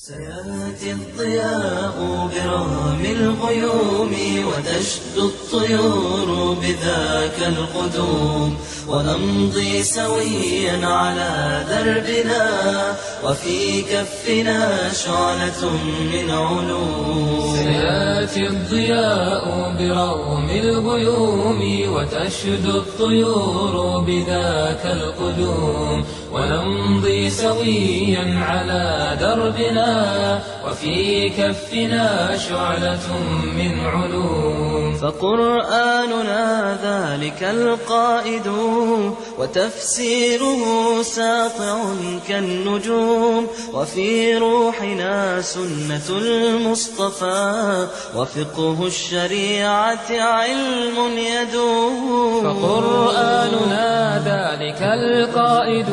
سيأتي الضياء برغم الغيوم وتشدو الطيور بذاك القدوم ونمضي سويا على دربنا وفي كفنا شعلة من علوم. سيأتي الضياء برغم الغيوم وتشدو الطيور بذاك القدوم ونمضي سويا على دربنا وفي كفنا شعلة من علوم. فقرآننا ذلك القائد وتفسيره ساطع كالنجوم. وفي روحنا سنة المصطفى وفقه الشريعة علم يدوم. فقرآننا ذلك القائد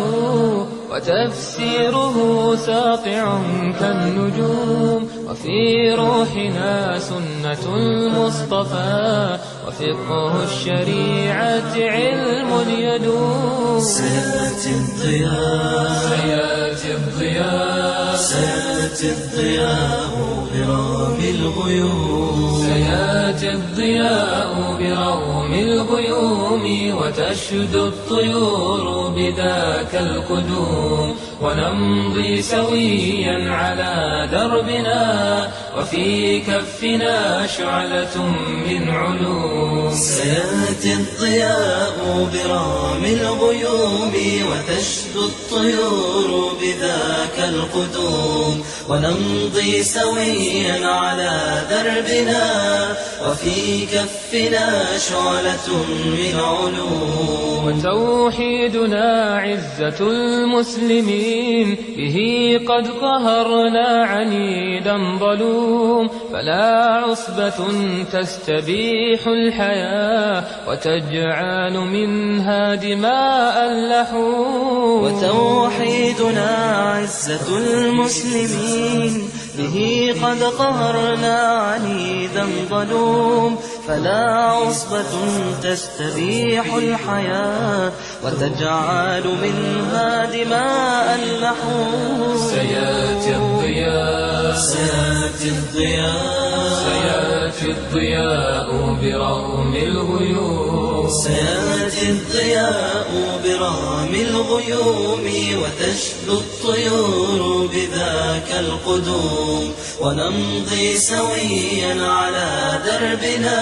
وتفسيره ساطع كالنجوم وفي روحنا سنة المصطفى وفقه الشريعة علم يدوم. سيأتي الضياء. سيأتي الضياء. سيأتي الضياء برغم الغيوم. سيأتي الضياء برغم الغيوم وتشدو الطيور بذاك القدوم. ونمضي سويا على دربنا وفي كفنا شعلة من علوم. سيأتي الضياء برغم الغيوم وتشدو الطيور بذاك القدوم. ونمضي سويا على دربنا وفي كفنا شعلة من علوم. وتوحيدنا عزة المسلمين به قد قهرنا عنيدا ظلوم فلا عصبة تستبيح الحياة وتجعل منها دماء اللحوم. وتوحيدنا عزة المسلمين به قد قهرنا عنيدا ظلوم. فلا عصبة تستبيح الحياة وتجعل منها دماء اللحوم. سيأتي الضياء. سيأتي الضياء. سياتي الضياء برغم الغيوم. سيأتي الضياء برغم الغيوم وتشدو الطيور بذاك القدوم. ونمضي سويا على دربنا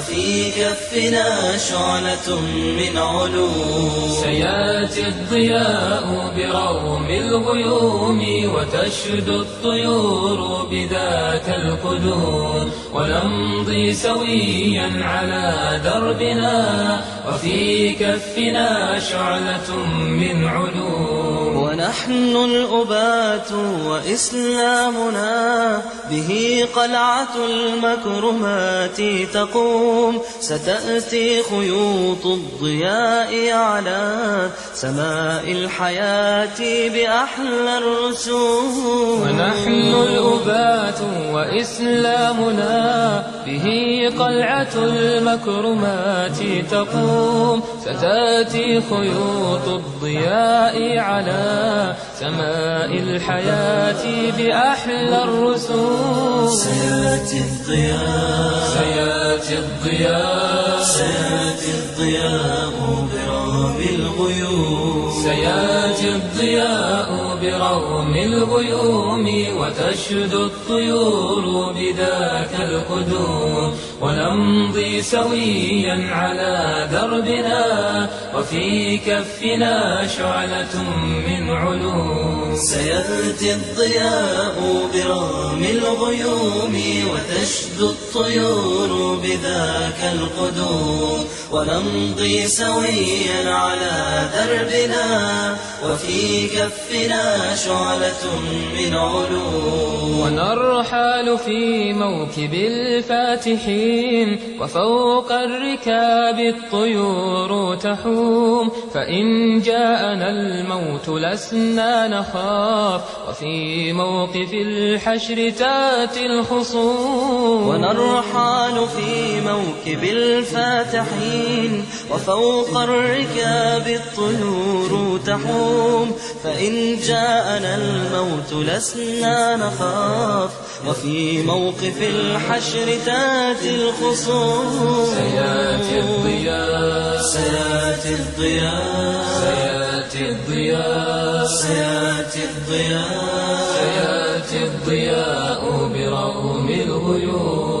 وفي كفنا شعلة من علوم سياتي الضياء برغم الغيوم وتشدو الطيور بذاك القدوم ونمضي سويا على دربنا وفي كفنا شعلة من علوم ونحن الأبات وإسلامنا به قلعة المكرمات تقوم ستأتي خيوط الضياء على سماء الحياة بأحلى الرسوم. ونحن وإسلامنا به قلعة المكرمات تقوم. ستأتي خيوط الضياء على سماء الحياة بأحلى الرسوم. سيأتي الضياء. سيأتي الضياء. سيأتي الضياء. سياتي الضياء برغم الغيوم وتشدو الطيور بذاك القدوم. ونمضي سويا على دربنا وفي كفنا شعلة من علوم. سيأتي الضياء برغم الغيوم وتشدو الطيور بذاك القدوم. ونمضي سويا على دربنا وفي كفنا شعلة من علوم. ونرحل في موكب الفاتحين وفوق الركاب الطيور تحوم. فإن جاءنا الموت لسنا نخاف وفي موقف الحشر تاتي الخصوم. ونرحل في موكب الفاتحين حين وفوق الركاب الطيور تحوم فإن جاءنا الموت لسنا نخاف وفي موقف الحشر تاتي الخصوم سياتي الضياء. سياتي الضياء. سياتي الضياء. سياتي الضياء. سياتي الضياء برغم الغيوم.